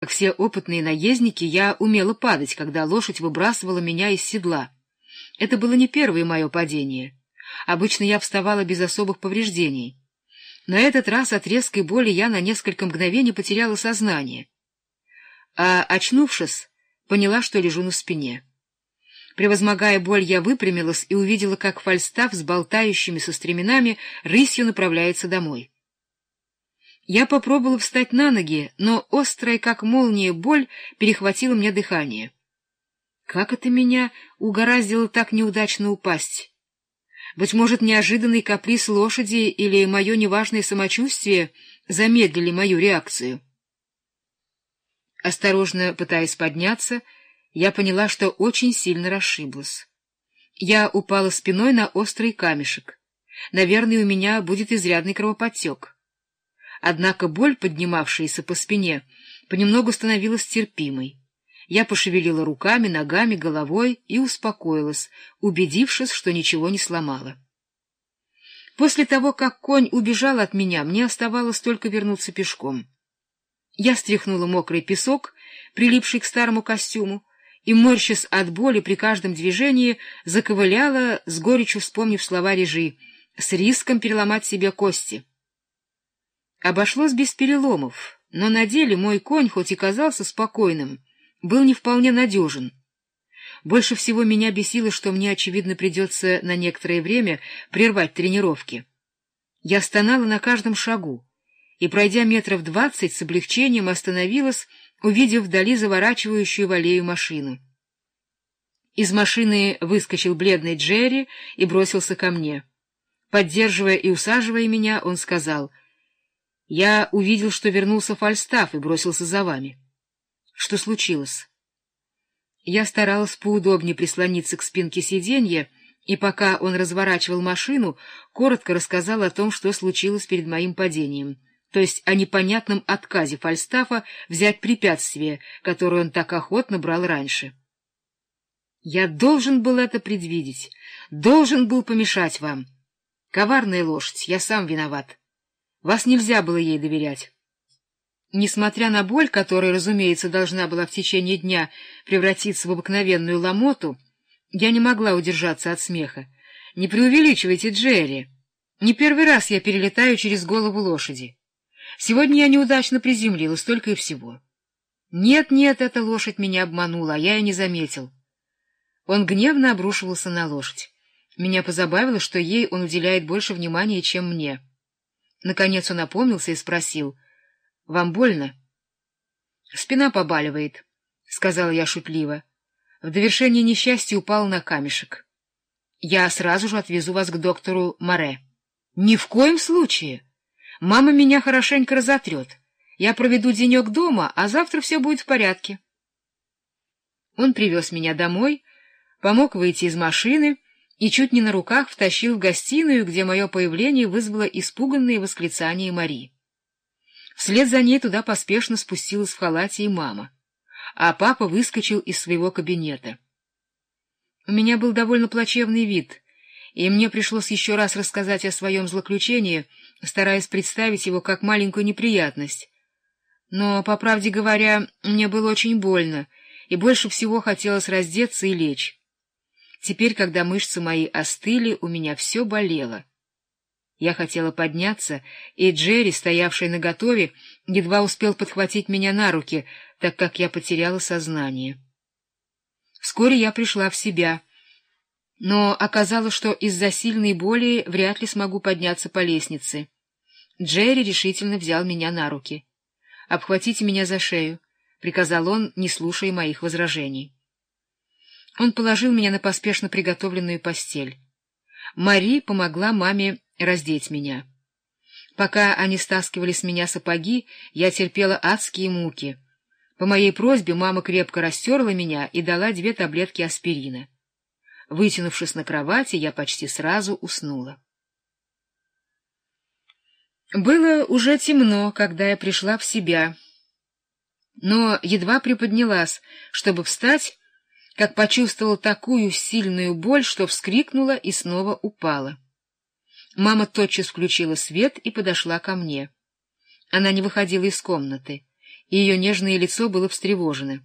Как все опытные наездники, я умела падать, когда лошадь выбрасывала меня из седла. Это было не первое мое падение. Обычно я вставала без особых повреждений. На этот раз от резкой боли я на несколько мгновений потеряла сознание. А, очнувшись, поняла, что лежу на спине. Превозмогая боль, я выпрямилась и увидела, как Фальстав с болтающимися стременами рысью направляется домой. Я попробовала встать на ноги, но острая, как молния, боль перехватила мне дыхание. Как это меня угораздило так неудачно упасть? Быть может, неожиданный каприз лошади или мое неважное самочувствие замедлили мою реакцию. Осторожно пытаясь подняться, я поняла, что очень сильно расшиблась. Я упала спиной на острый камешек. Наверное, у меня будет изрядный кровоподтек. Однако боль, поднимавшаяся по спине, понемногу становилась терпимой. Я пошевелила руками, ногами, головой и успокоилась, убедившись, что ничего не сломала. После того, как конь убежал от меня, мне оставалось только вернуться пешком. Я стряхнула мокрый песок, прилипший к старому костюму, и, морщась от боли при каждом движении, заковыляла, с горечью вспомнив слова режи, с риском переломать себе кости. Обошлось без переломов, но на деле мой конь, хоть и казался спокойным, был не вполне надежен. Больше всего меня бесило, что мне, очевидно, придется на некоторое время прервать тренировки. Я стонала на каждом шагу и, пройдя метров двадцать, с облегчением остановилась, увидев вдали заворачивающую в аллею машину. Из машины выскочил бледный Джерри и бросился ко мне. Поддерживая и усаживая меня, он сказал, «Я увидел, что вернулся Фальстаф и бросился за вами. Что случилось?» Я старалась поудобнее прислониться к спинке сиденья, и пока он разворачивал машину, коротко рассказал о том, что случилось перед моим падением — то есть о непонятном отказе Фальстафа взять препятствие, которое он так охотно брал раньше. Я должен был это предвидеть, должен был помешать вам. Коварная лошадь, я сам виноват. Вас нельзя было ей доверять. Несмотря на боль, которая, разумеется, должна была в течение дня превратиться в обыкновенную ломоту, я не могла удержаться от смеха. Не преувеличивайте, Джерри. Не первый раз я перелетаю через голову лошади. Сегодня я неудачно приземлилась, только и всего. Нет, нет, эта лошадь меня обманула, а я и не заметил. Он гневно обрушивался на лошадь. Меня позабавило, что ей он уделяет больше внимания, чем мне. Наконец он опомнился и спросил, — Вам больно? — Спина побаливает, — сказала я шутливо. В довершение несчастья упал на камешек. Я сразу же отвезу вас к доктору Море. — Ни в коем случае! — Мама меня хорошенько разотрет. Я проведу денек дома, а завтра все будет в порядке. Он привез меня домой, помог выйти из машины и чуть не на руках втащил в гостиную, где мое появление вызвало испуганные восклицания Мари. Вслед за ней туда поспешно спустилась в халате и мама, а папа выскочил из своего кабинета. У меня был довольно плачевный вид, и мне пришлось еще раз рассказать о своем злоключении — стараясь представить его как маленькую неприятность. Но, по правде говоря, мне было очень больно, и больше всего хотелось раздеться и лечь. Теперь, когда мышцы мои остыли, у меня все болело. Я хотела подняться, и Джерри, стоявший наготове, едва успел подхватить меня на руки, так как я потеряла сознание. Вскоре я пришла в себя, но оказалось, что из-за сильной боли вряд ли смогу подняться по лестнице. Джерри решительно взял меня на руки. «Обхватите меня за шею», — приказал он, не слушая моих возражений. Он положил меня на поспешно приготовленную постель. Мари помогла маме раздеть меня. Пока они стаскивали с меня сапоги, я терпела адские муки. По моей просьбе мама крепко растерла меня и дала две таблетки аспирина. Вытянувшись на кровати, я почти сразу уснула. Было уже темно, когда я пришла в себя, но едва приподнялась, чтобы встать, как почувствовала такую сильную боль, что вскрикнула и снова упала. Мама тотчас включила свет и подошла ко мне. Она не выходила из комнаты, и ее нежное лицо было встревожено.